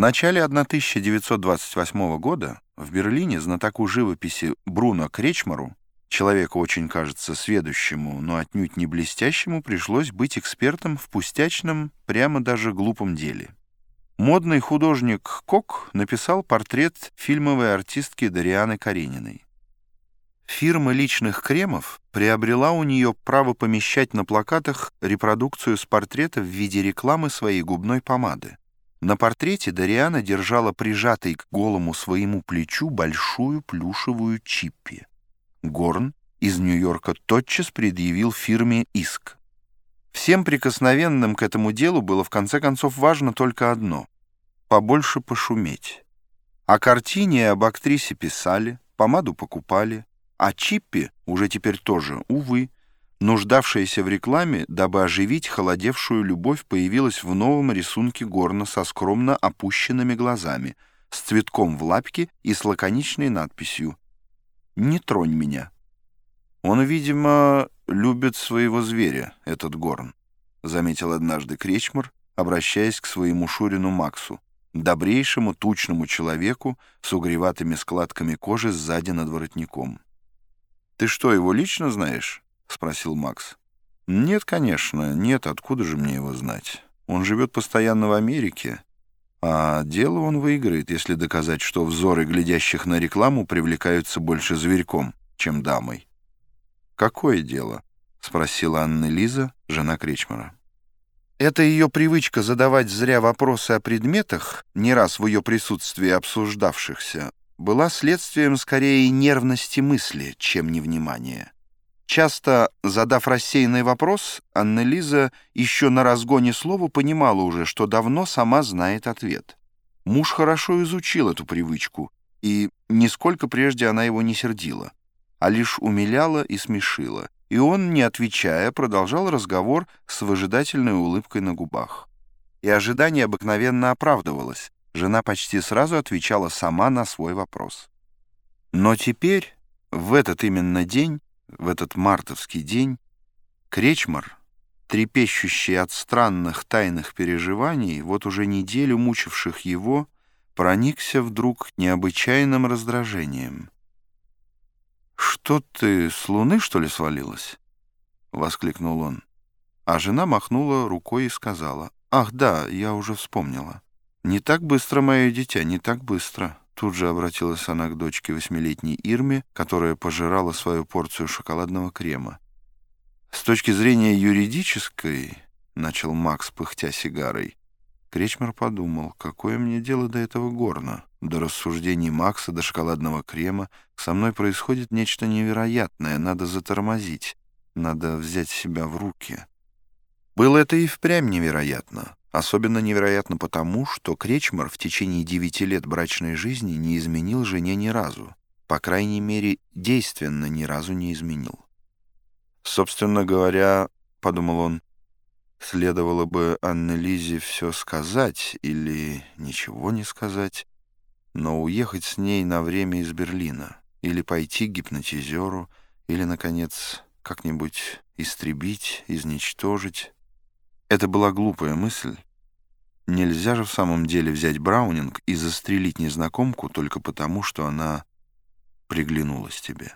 начале 1928 года в Берлине знатоку живописи Бруно Кречмару, человеку очень, кажется, сведущему, но отнюдь не блестящему, пришлось быть экспертом в пустячном, прямо даже глупом деле. Модный художник Кок написал портрет фильмовой артистки Дарианы Карениной. Фирма личных кремов приобрела у нее право помещать на плакатах репродукцию с портрета в виде рекламы своей губной помады. На портрете Дариана держала прижатой к голому своему плечу большую плюшевую чиппи. Горн из Нью-Йорка тотчас предъявил фирме иск. Всем прикосновенным к этому делу было в конце концов важно только одно — побольше пошуметь. О картине и об актрисе писали, помаду покупали, а Чиппи уже теперь тоже, увы, нуждавшаяся в рекламе, дабы оживить холодевшую любовь, появилась в новом рисунке горна со скромно опущенными глазами, с цветком в лапке и с лаконичной надписью «Не тронь меня». «Он, видимо, любит своего зверя, этот горн», — заметил однажды Кречмар, обращаясь к своему Шурину Максу, добрейшему тучному человеку с угреватыми складками кожи сзади над воротником. «Ты что, его лично знаешь?» — спросил Макс. «Нет, конечно, нет, откуда же мне его знать? Он живет постоянно в Америке, а дело он выиграет, если доказать, что взоры глядящих на рекламу привлекаются больше зверьком, чем дамой». «Какое дело?» — спросила Анна Лиза, жена Кречмара. Это ее привычка задавать зря вопросы о предметах, не раз в ее присутствии обсуждавшихся, была следствием скорее нервности мысли, чем невнимания. Часто, задав рассеянный вопрос, Анна-Лиза еще на разгоне слова понимала уже, что давно сама знает ответ. Муж хорошо изучил эту привычку, и нисколько прежде она его не сердила, а лишь умиляла и смешила, и он, не отвечая, продолжал разговор с выжидательной улыбкой на губах. И ожидание обыкновенно оправдывалось, жена почти сразу отвечала сама на свой вопрос. Но теперь, в этот именно день, в этот мартовский день Кречмар, трепещущий от странных тайных переживаний, вот уже неделю мучивших его, проникся вдруг необычайным раздражением. «Что ты, с луны, что ли, свалилась?» — воскликнул он. А жена махнула рукой и сказала, «Ах, да, я уже вспомнила. Не так быстро, мое дитя, не так быстро». Тут же обратилась она к дочке восьмилетней Ирме, которая пожирала свою порцию шоколадного крема. «С точки зрения юридической, — начал Макс, пыхтя сигарой, — Кречмар подумал, какое мне дело до этого горна. До рассуждений Макса, до шоколадного крема. Со мной происходит нечто невероятное, надо затормозить, надо взять себя в руки. Было это и впрямь невероятно. Особенно невероятно потому, что Кречмар в течение девяти лет брачной жизни не изменил жене ни разу. По крайней мере, действенно ни разу не изменил. «Собственно говоря, — подумал он, — следовало бы Анне-Лизе все сказать или ничего не сказать, но уехать с ней на время из Берлина, или пойти к гипнотизеру, или, наконец, как-нибудь истребить, изничтожить, это была глупая мысль. Нельзя же в самом деле взять Браунинг и застрелить незнакомку только потому, что она приглянулась тебе.